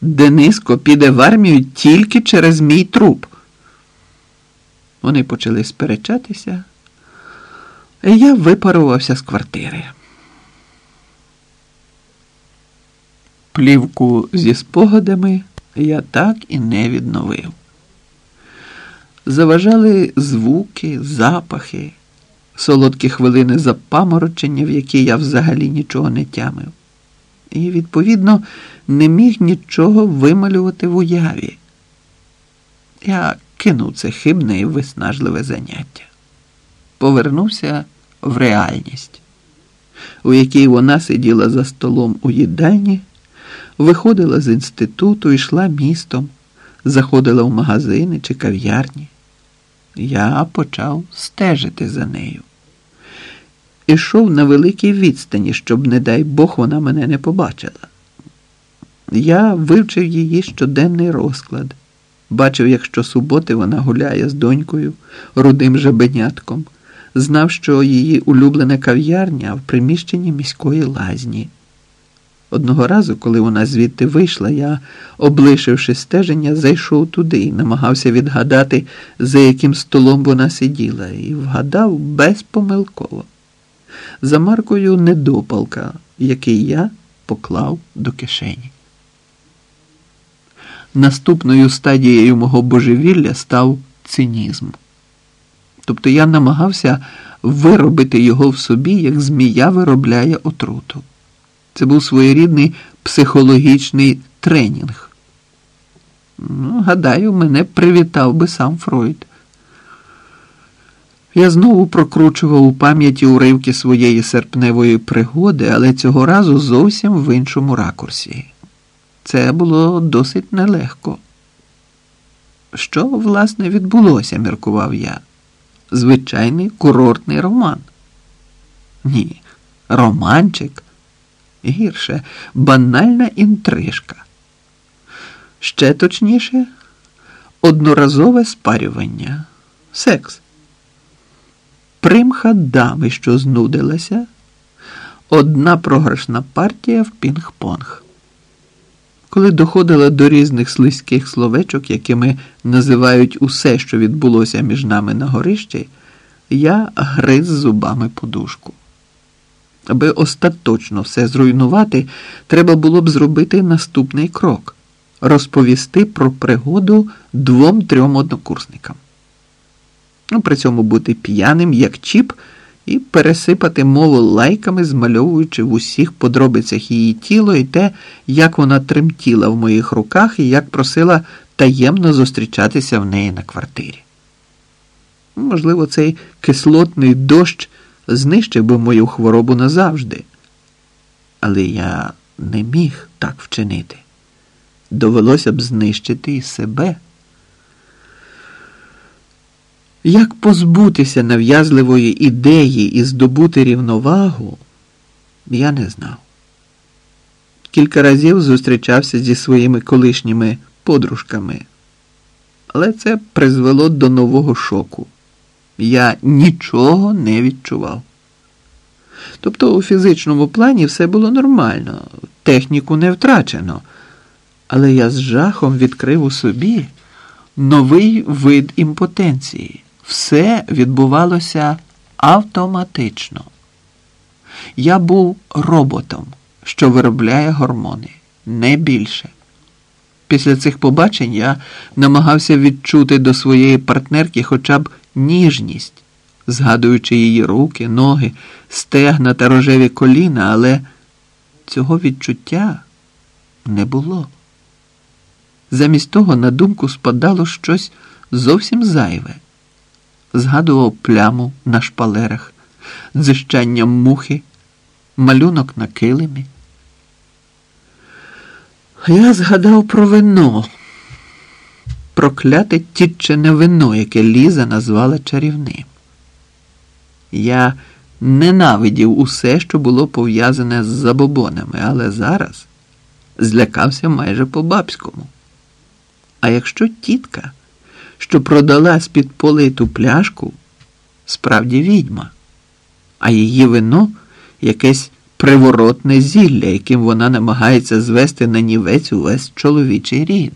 Дениско піде в армію тільки через мій труп. Вони почали сперечатися, і я випарувався з квартири. Плівку зі спогадами я так і не відновив. Заважали звуки, запахи, солодкі хвилини запаморочення, в які я взагалі нічого не тямив. І, відповідно, не міг нічого вималювати в уяві. Я кинув це хибне і виснажливе заняття. Повернувся в реальність, у якій вона сиділа за столом у їдальні, виходила з інституту, йшла містом, заходила в магазини чи кав'ярні. Я почав стежити за нею. Ішов на великій відстані, щоб, не дай Бог, вона мене не побачила. Я вивчив її щоденний розклад, бачив, як щосуботи вона гуляє з донькою, рудим жабенятком, знав, що її улюблена кав'ярня в приміщенні міської лазні. Одного разу, коли вона звідти вийшла, я, облишивши стеження, зайшов туди і намагався відгадати, за яким столом вона сиділа, і вгадав безпомилково. За маркою недопалка, який я поклав до кишені. Наступною стадією мого божевілля став цинізм. Тобто я намагався виробити його в собі, як змія виробляє отруту. Це був своєрідний психологічний тренінг. Ну, Гадаю, мене привітав би сам Фройд. Я знову прокручував у пам'яті уривки своєї серпневої пригоди, але цього разу зовсім в іншому ракурсі. Це було досить нелегко. Що, власне, відбулося, міркував я. Звичайний курортний роман. Ні, романчик. Гірше, банальна інтрижка. Ще точніше, одноразове спарювання, секс. Примха дами, що знудилася, одна програшна партія в пінг-понг. Коли доходила до різних слизьких словечок, якими називають усе, що відбулося між нами на горищі, я гриз зубами подушку. Аби остаточно все зруйнувати, треба було б зробити наступний крок розповісти про пригоду двом-трьом однокурсникам. Ну, При цьому бути п'яним, як чіп, і пересипати мову лайками, змальовуючи в усіх подробицях її тіло і те, як вона тремтіла в моїх руках і як просила таємно зустрічатися в неї на квартирі. Можливо, цей кислотний дощ знищив би мою хворобу назавжди. Але я не міг так вчинити. Довелося б знищити і себе. Як позбутися нав'язливої ідеї і здобути рівновагу, я не знав. Кілька разів зустрічався зі своїми колишніми подружками, але це призвело до нового шоку. Я нічого не відчував. Тобто у фізичному плані все було нормально, техніку не втрачено, але я з жахом відкрив у собі новий вид імпотенції. Все відбувалося автоматично. Я був роботом, що виробляє гормони, не більше. Після цих побачень я намагався відчути до своєї партнерки хоча б ніжність, згадуючи її руки, ноги, стегна та рожеві коліна, але цього відчуття не було. Замість того на думку спадало щось зовсім зайве. Згадував пляму на шпалерах, дзищання мухи, малюнок на килимі. Я згадав про вино, прокляте тітчине вино, яке Ліза назвала чарівним. Я ненавидів усе, що було пов'язане з забобонами, але зараз злякався майже по-бабському. А якщо тітка, що продала з-під политу пляшку, справді відьма, а її вино якесь приворотне зілля, яким вона намагається звести на нівець увесь чоловічий рід.